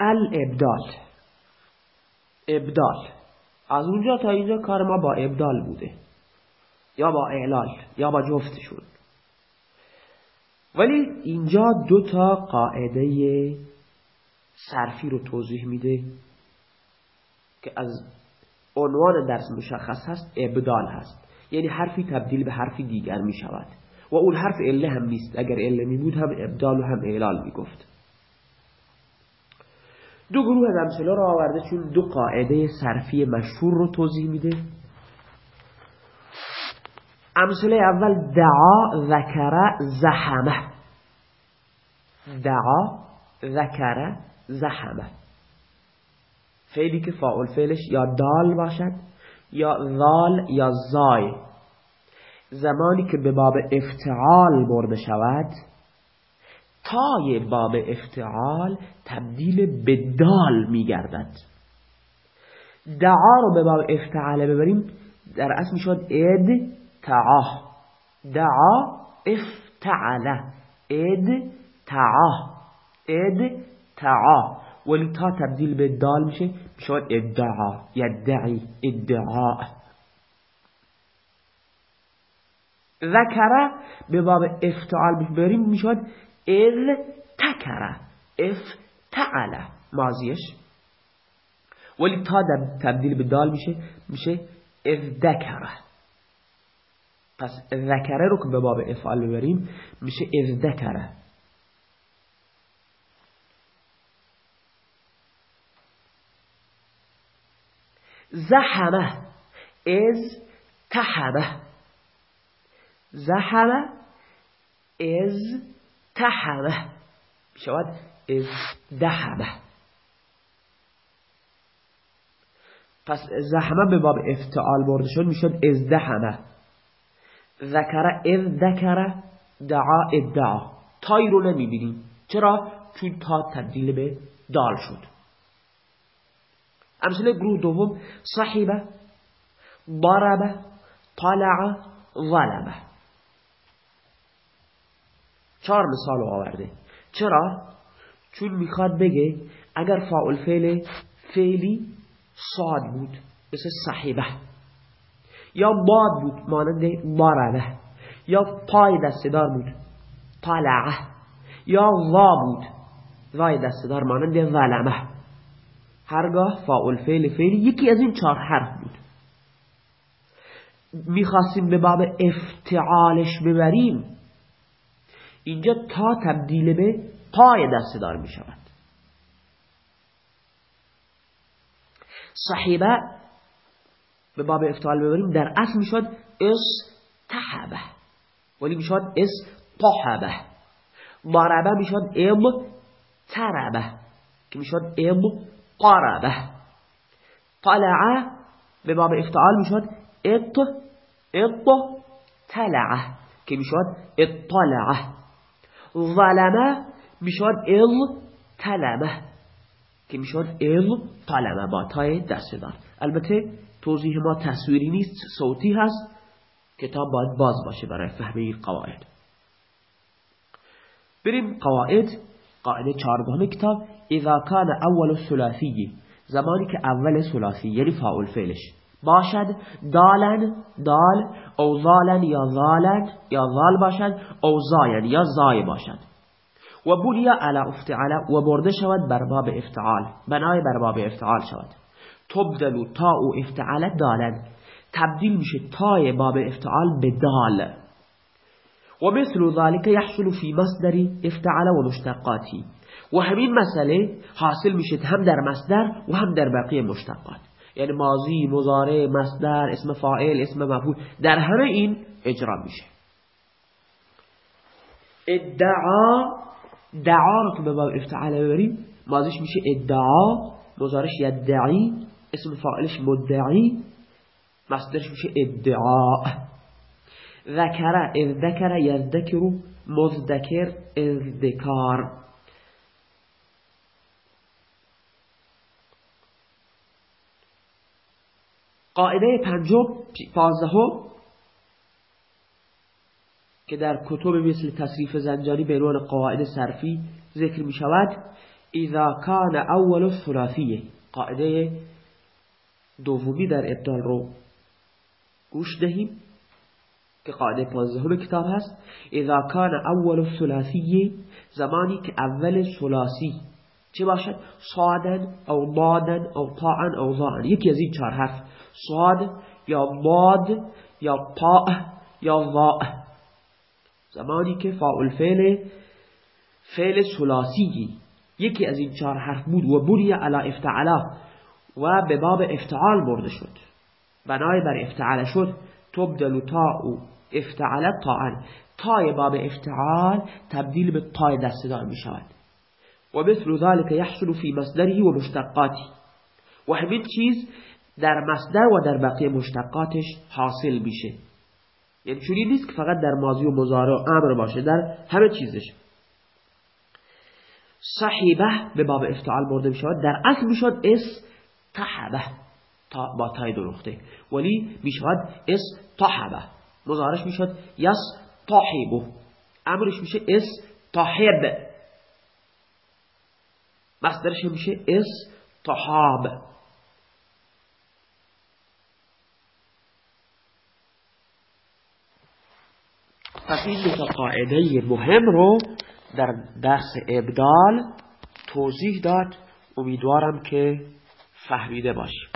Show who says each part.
Speaker 1: الابدال. ابدال. از اونجا تا اینجا کار ما با ابدال بوده. یا با اعلال یا با جفتشون. ولی اینجا دو تا قاعده صرفی رو توضیح میده که از عنوان درس مشخص هست ابدال هست. یعنی حرفی تبدیل به حرفی دیگر می شود و اون حرف اله هم نیست. اگر اله می بود هم ابدال و هم اعلال می گفت دو گروه از امثله رو آورده چون دو قاعده صرفی مشهور رو توضیح میده. امثله اول دعا ذکر زحمه. دعا ذکر زحمه. فعلی که فاعل فعلش یا دال باشد یا ذال یا زای. زمانی که به باب افتعال برده شود تای باب افتعال تبدیل به دال میگردد. دعا رو به باب افتعال ببریم در اصل می‌شد اد تعا. دعا افتعل. اد تعا. اد تعا. ولی تا تبدیل به دال میشه می‌شود ادعا. یدعی ادعا. ذکره به باب افتعال بریم می‌شود اذ تکره افتعل مازیش ولی تا تبدیل به دال میشه میشه اذ ذکره پس ذکره رو که به باب افعال ببریم میشه اذ ذکره زحمه. از تحمه. زحمه. از تحمه شود از دحمه پس زحمه به باب افتعال برده شد می‌شد از دحمه ذکر از ذکر دعا ادعا تای رو نمی‌بینیم. چرا؟ چون تا تبدیل به دال شد. امثله گروه دوم. صحیبه ضربه طلع ظلمه. چهار مثال آورده. چرا؟ چون می‌خواد بگه اگر فاعل فعل فعلی صاد بود مثل صحیبه یا باد بود مانند ضربه یا پای دستدار بود طلعه یا وا بود وای دستدار مانند ظلمه هرگاه فاعل فعل فعل یکی از این چهار حرف بود. می‌خواستیم به باب افتعالش ببریم. اینجا تا تبدیل به پای دست دار می شود. صحیبه به باب افتعال ببریم در اصل می شود اس تحبه ولی می شود اس ضربه می شود اب تربه که می شود اب قربه طلع به باب افتعال می‌شد اط اط تلعه که می‌شد اطلعه ظلمه می‌شد ال تلمه که می‌شد ال طلمه با تای دست دار البته توضیح ما تصویری نیست صوتی هست کتاب باید باز باشه برای فهم این قواعد. بریم قواعد قاعده چهارگانه کتاب. اذا کان اول ثلاثی زمانی که اول ثلاثی یعنی فاعل فعلش. باشد. دالن دال او ظالن یا ظالن یا ظال باشد او زاین یا زای باشد. و بولیا علی افتعال و برده شود بر باب افتعال. بنای بر باب افتعال شود. تبدلو تا او افتعال دالن. تبدیل میشه تای باب افتعال به دال. ومثل ذلك يحصل في مصدر افتعل ومشتقاته و همین مسئله حاصل میشه هم در مصدر و هم در بقیه مشتقات. یعنی ماضی، مضارع، مصدر، اسم فاعل، اسم مفعول در همه این اجرا میشه. ادعا دعا رو که به باب افتعال ببریم. ماضیش میشه ادعا مضارش یدعی اسم فاعلش مدعی مصدرش میشه ادعا. ذکر اذ ذکر یذکر مذکر اذکار قاعده پنجم پانزدهم که در کتب مثل تصریف زنجانی به عنوان قواعد صرفی ذکر می شود اذا کان اول الثلاثیه قاعده دومی در ابدال رو گوش دهیم که قاعده پانزدهم کتاب هست. اذا کان اول الثلاثیه زمانی که اول ثلاثی چه باشد؟ صادن او ضادن او طاعن او ظاعن یکی از این چهار حرف. صاد یا ضاد یا طاع یا ضاء زمانی که فاعل فعل فعل ثلاثی یکی از این چهار حرف بود. و بنی علی افتعلا و به باب افتعال برده شد. بنای بر افتعال شد. تبدل تاء افتعال طاعن. تای باب افتعال تبدیل به تای دستدار می شود و مثل ذلك يحصل في مصدره و مشتقاتی و همین در مصدر و در بقیه مشتقاتش حاصل میشه. یعنی چونی نیست فقط در ماضی و مضارع و باشه در همه چیزش. صحیبه به باب افتعال برده می‌شود. در اصل می‌شود اس تحبه با تای درخته. ولی می‌شود اس تحبه مضارش می‌شود یس تحیبو امرش میشه اس تحب مصدرش میشه اس تحاب پس این دو قاعده مهم رو در درس ابدال توضیح داد. امیدوارم که فهمیده باشیم.